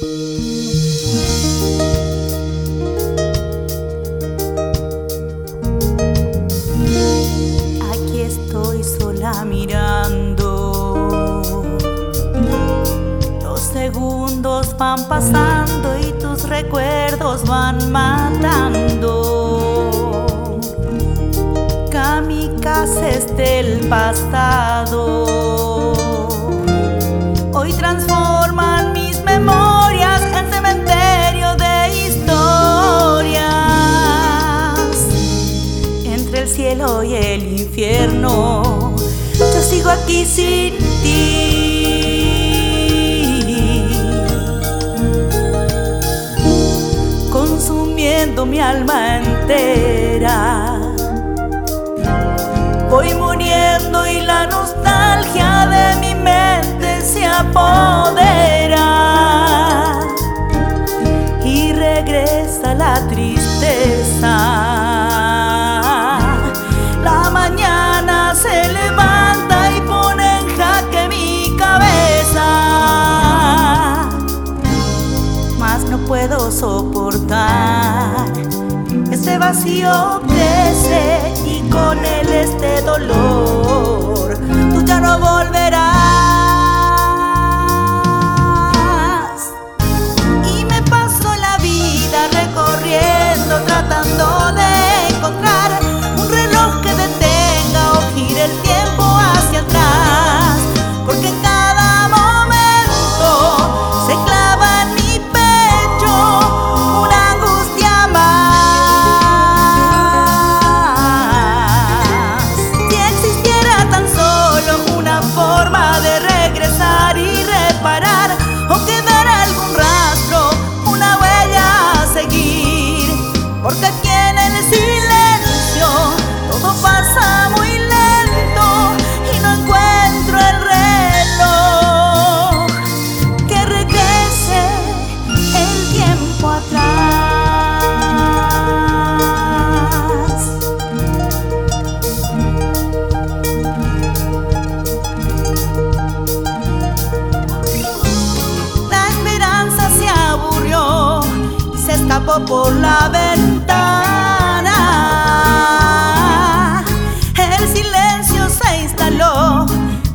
Aquí estoy sola mirando. Los segundos van pasando y tus recuerdos van matando. Kamikazes del pasado. Hoy transforman infierno, yo sigo aquí sin ti. Consumiendo mi alma entera. Voy muriendo y la nostalgia de mi mente se apodera. Y regresa la tristeza. No puedo soportar. Este vacío crece y con él este dolor. Tú ya no volverás. Por la ventana. El silencio se instaló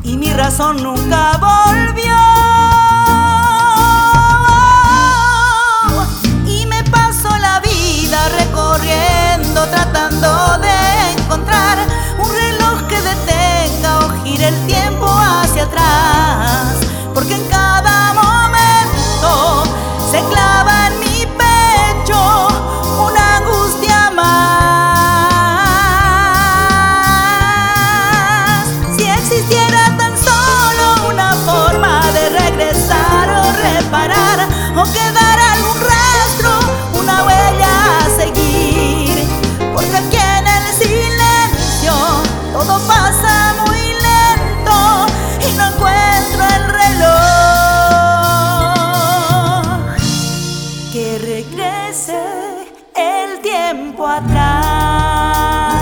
y mi razón nunca volvió. Y me paso la vida recorriendo, tratando de encontrar un reloj que detenga o gire el tiempo hacia atrás. el tiempo atrás.